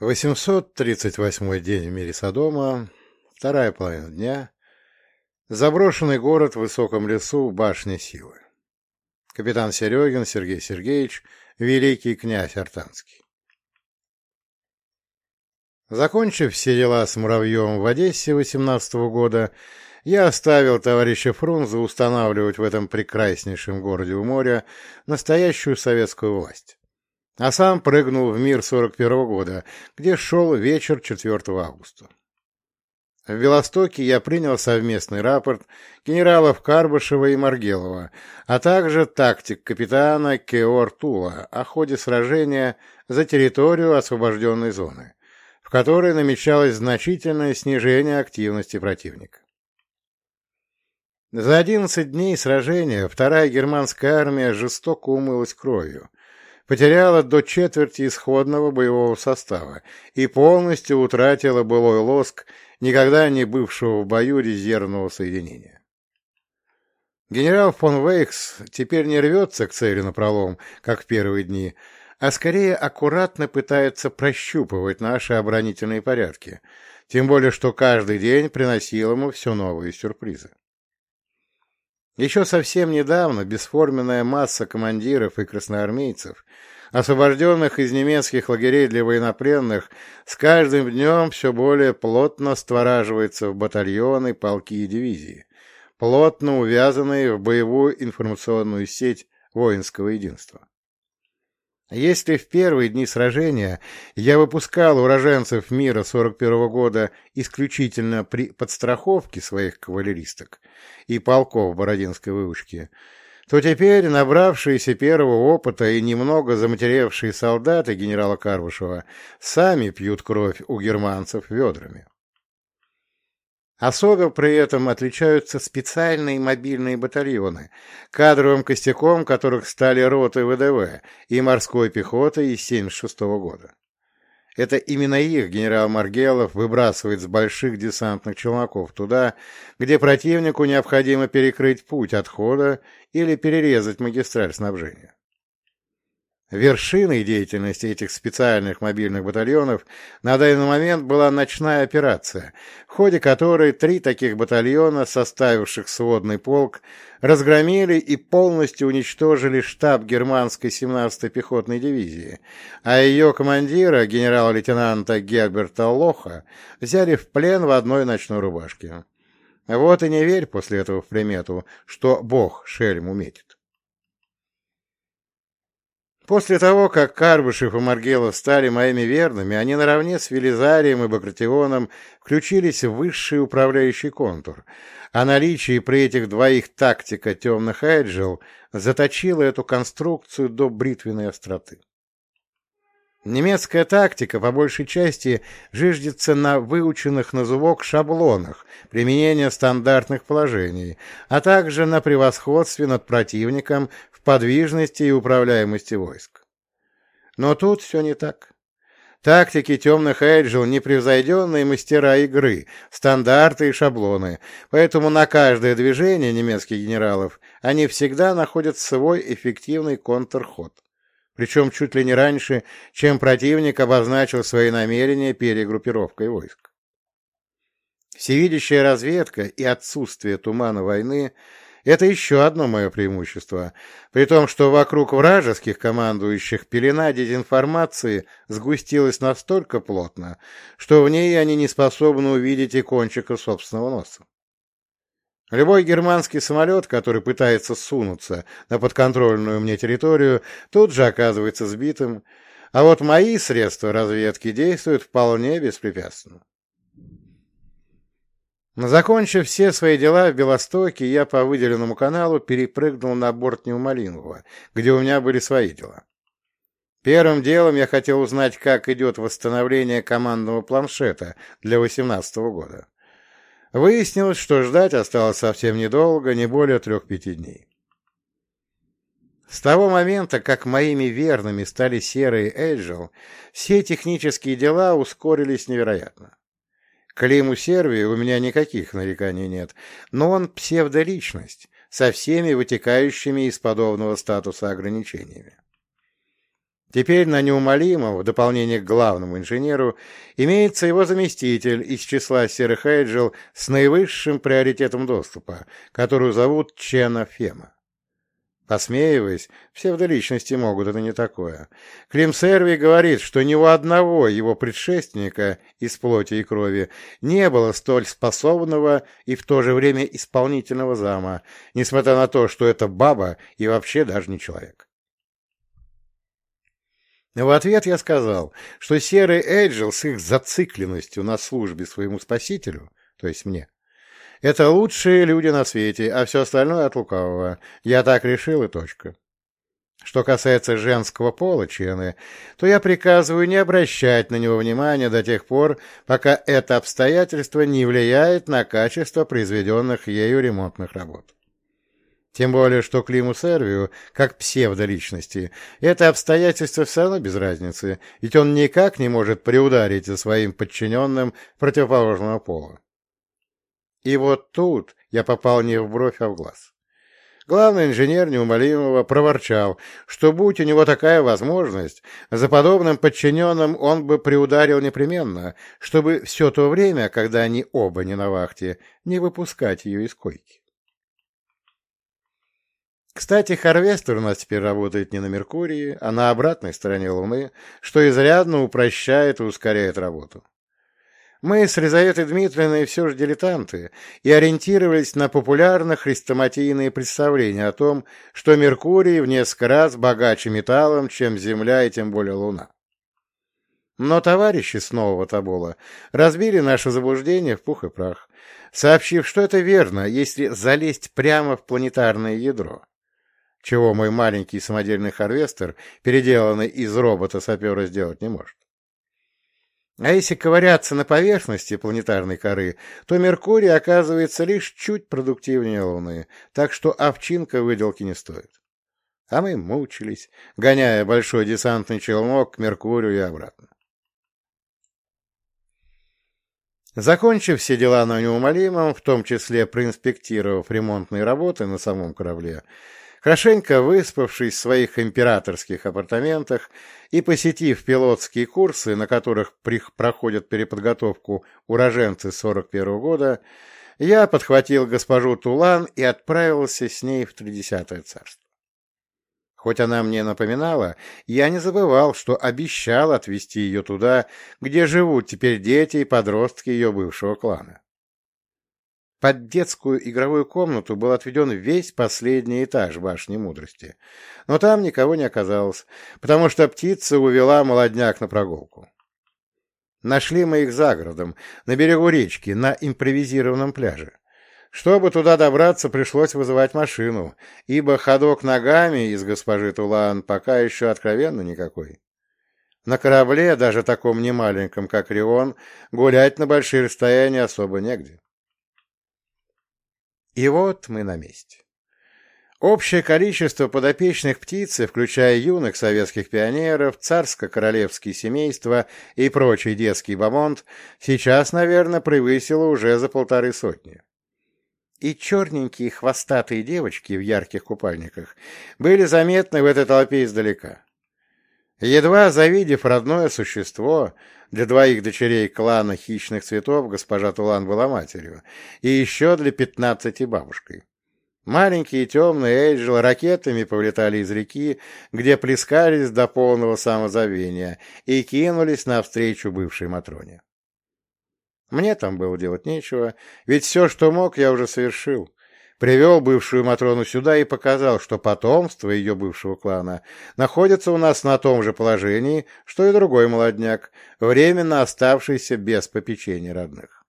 838 день в мире Содома, вторая половина дня, заброшенный город в высоком лесу, башня силы. Капитан Серегин Сергей Сергеевич, великий князь Артанский. Закончив все дела с Муравьем в Одессе 18 -го года, я оставил товарища Фрунзе устанавливать в этом прекраснейшем городе у моря настоящую советскую власть а сам прыгнул в мир 41 -го года, где шел вечер 4 августа. В Белостоке я принял совместный рапорт генералов Карбышева и Маргелова, а также тактик капитана Кеор о ходе сражения за территорию освобожденной зоны, в которой намечалось значительное снижение активности противника. За 11 дней сражения вторая германская армия жестоко умылась кровью, потеряла до четверти исходного боевого состава и полностью утратила былой лоск никогда не бывшего в бою резервного соединения. Генерал фон Вейкс теперь не рвется к цели напролом, как в первые дни, а скорее аккуратно пытается прощупывать наши оборонительные порядки, тем более что каждый день приносил ему все новые сюрпризы. Еще совсем недавно бесформенная масса командиров и красноармейцев, освобожденных из немецких лагерей для военнопленных, с каждым днем все более плотно створаживается в батальоны, полки и дивизии, плотно увязанные в боевую информационную сеть воинского единства. Если в первые дни сражения я выпускал уроженцев мира 41 -го года исключительно при подстраховке своих кавалеристок и полков Бородинской выучки, то теперь набравшиеся первого опыта и немного заматеревшие солдаты генерала Карвышева сами пьют кровь у германцев ведрами. Особо при этом отличаются специальные мобильные батальоны, кадровым костяком которых стали роты ВДВ и морской пехоты из 1976 года. Это именно их генерал Маргелов выбрасывает с больших десантных челноков туда, где противнику необходимо перекрыть путь отхода или перерезать магистраль снабжения. Вершиной деятельности этих специальных мобильных батальонов на данный момент была ночная операция, в ходе которой три таких батальона, составивших сводный полк, разгромили и полностью уничтожили штаб германской 17-й пехотной дивизии, а ее командира, генерал-лейтенанта Герберта Лоха, взяли в плен в одной ночной рубашке. Вот и не верь после этого в примету, что Бог шельм уметит. После того, как Карбышев и Маргелов стали моими верными, они наравне с Велизарием и Багратионом включились в высший управляющий контур, а наличие при этих двоих тактика темных эджил заточило эту конструкцию до бритвенной остроты. Немецкая тактика по большей части жиждется на выученных на зубок шаблонах применения стандартных положений, а также на превосходстве над противником подвижности и управляемости войск. Но тут все не так. Тактики темных эйджел — непревзойденные мастера игры, стандарты и шаблоны, поэтому на каждое движение немецких генералов они всегда находят свой эффективный контрход причем чуть ли не раньше, чем противник обозначил свои намерения перегруппировкой войск. Всевидящая разведка и отсутствие тумана войны — это еще одно мое преимущество, при том, что вокруг вражеских командующих пелена дезинформации сгустилась настолько плотно, что в ней они не способны увидеть и кончика собственного носа. Любой германский самолет, который пытается сунуться на подконтрольную мне территорию, тут же оказывается сбитым, а вот мои средства разведки действуют вполне беспрепятственно. Закончив все свои дела в Белостоке, я по выделенному каналу перепрыгнул на борт Неумалингова, где у меня были свои дела. Первым делом я хотел узнать, как идет восстановление командного планшета для 18 года. Выяснилось, что ждать осталось совсем недолго, не более трех-пяти дней. С того момента, как моими верными стали серые Эджил, все технические дела ускорились невероятно. К Лиму Сервии у меня никаких нареканий нет, но он псевдоличность, со всеми вытекающими из подобного статуса ограничениями. Теперь на неумолимом, в дополнение к главному инженеру, имеется его заместитель из числа серых Эйджел с наивысшим приоритетом доступа, которую зовут Чена Фема. Посмеиваясь, псевдоличности могут, это не такое. Клим Серви говорит, что ни у одного его предшественника из плоти и крови не было столь способного и в то же время исполнительного зама, несмотря на то, что это баба и вообще даже не человек. В ответ я сказал, что серый Эйджел с их зацикленностью на службе своему спасителю, то есть мне, это лучшие люди на свете, а все остальное от лукавого. Я так решил и точка. Что касается женского пола Чены, то я приказываю не обращать на него внимания до тех пор, пока это обстоятельство не влияет на качество произведенных ею ремонтных работ. Тем более, что Климу Сервию, как псевдоличности, это обстоятельство все равно без разницы, ведь он никак не может приударить за своим подчиненным противоположного пола. И вот тут я попал не в бровь, а в глаз. Главный инженер неумолимого проворчал, что будь у него такая возможность, за подобным подчиненным он бы приударил непременно, чтобы все то время, когда они оба не на вахте, не выпускать ее из койки. Кстати, Харвестер у нас теперь работает не на Меркурии, а на обратной стороне Луны, что изрядно упрощает и ускоряет работу. Мы с Лизаветой Дмитриевной все же дилетанты и ориентировались на популярно хрестоматийные представления о том, что Меркурий в несколько раз богаче металлом, чем Земля и тем более Луна. Но товарищи с нового Тобола разбили наше заблуждение в пух и прах, сообщив, что это верно, если залезть прямо в планетарное ядро, чего мой маленький самодельный харвестер, переделанный из робота-сапера, сделать не может. А если ковыряться на поверхности планетарной коры, то Меркурий оказывается лишь чуть продуктивнее Луны, так что овчинка выделки не стоит. А мы мучились, гоняя большой десантный челнок к Меркурию и обратно. Закончив все дела на неумолимом, в том числе проинспектировав ремонтные работы на самом корабле, Хорошенько выспавшись в своих императорских апартаментах и посетив пилотские курсы, на которых проходят переподготовку уроженцы 41 -го года, я подхватил госпожу Тулан и отправился с ней в Тридесятое царство. Хоть она мне напоминала, я не забывал, что обещал отвезти ее туда, где живут теперь дети и подростки ее бывшего клана. Под детскую игровую комнату был отведен весь последний этаж башни мудрости. Но там никого не оказалось, потому что птица увела молодняк на прогулку. Нашли мы их за городом, на берегу речки, на импровизированном пляже. Чтобы туда добраться, пришлось вызывать машину, ибо ходок ногами из госпожи Тулан пока еще откровенно никакой. На корабле, даже таком немаленьком, как Рион, гулять на большие расстояния особо негде. И вот мы на месте. Общее количество подопечных птицы, включая юных советских пионеров, царско-королевские семейства и прочий детский бомонд, сейчас, наверное, превысило уже за полторы сотни. И черненькие хвостатые девочки в ярких купальниках были заметны в этой толпе издалека. Едва завидев родное существо, для двоих дочерей клана хищных цветов госпожа Тулан была матерью, и еще для пятнадцати бабушкой. Маленькие темные Эйджел ракетами повлетали из реки, где плескались до полного самозабвения, и кинулись навстречу бывшей Матроне. Мне там было делать нечего, ведь все, что мог, я уже совершил, Привел бывшую Матрону сюда и показал, что потомство ее бывшего клана находится у нас на том же положении, что и другой молодняк, временно оставшийся без попечения родных.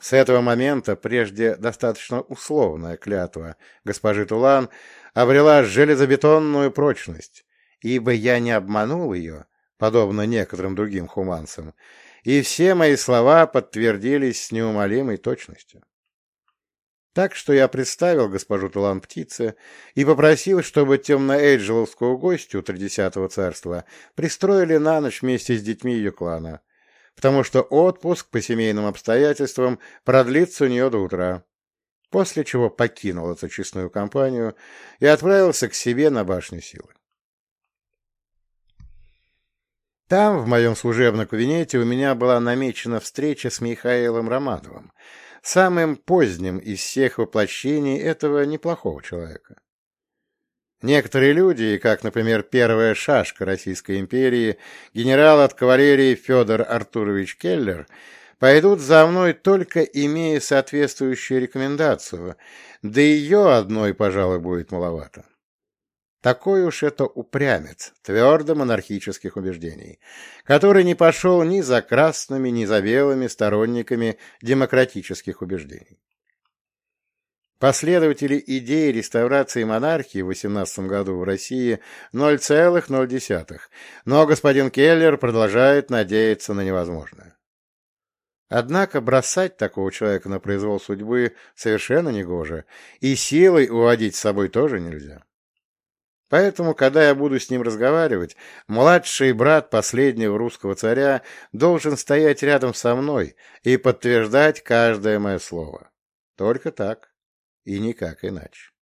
С этого момента прежде достаточно условная клятва госпожи Тулан обрела железобетонную прочность, ибо я не обманул ее, подобно некоторым другим хуманцам, и все мои слова подтвердились с неумолимой точностью. Так что я представил госпожу Тулан птице и попросил, чтобы темно-эйджеловскую гостью Тридесятого царства пристроили на ночь вместе с детьми ее клана, потому что отпуск по семейным обстоятельствам продлится у нее до утра, после чего покинул эту честную компанию и отправился к себе на башню силы. Там, в моем служебном кабинете, у меня была намечена встреча с Михаилом Романовым, самым поздним из всех воплощений этого неплохого человека. Некоторые люди, как, например, первая шашка Российской империи, генерал от кавалерии Федор Артурович Келлер, пойдут за мной только имея соответствующую рекомендацию, да ее одной, пожалуй, будет маловато. Такой уж это упрямец, твердо монархических убеждений, который не пошел ни за красными, ни за белыми сторонниками демократических убеждений. Последователи идеи реставрации монархии в 18 году в России 0,0, но господин Келлер продолжает надеяться на невозможное. Однако бросать такого человека на произвол судьбы совершенно негоже, и силой уводить с собой тоже нельзя. Поэтому, когда я буду с ним разговаривать, младший брат последнего русского царя должен стоять рядом со мной и подтверждать каждое мое слово. Только так и никак иначе.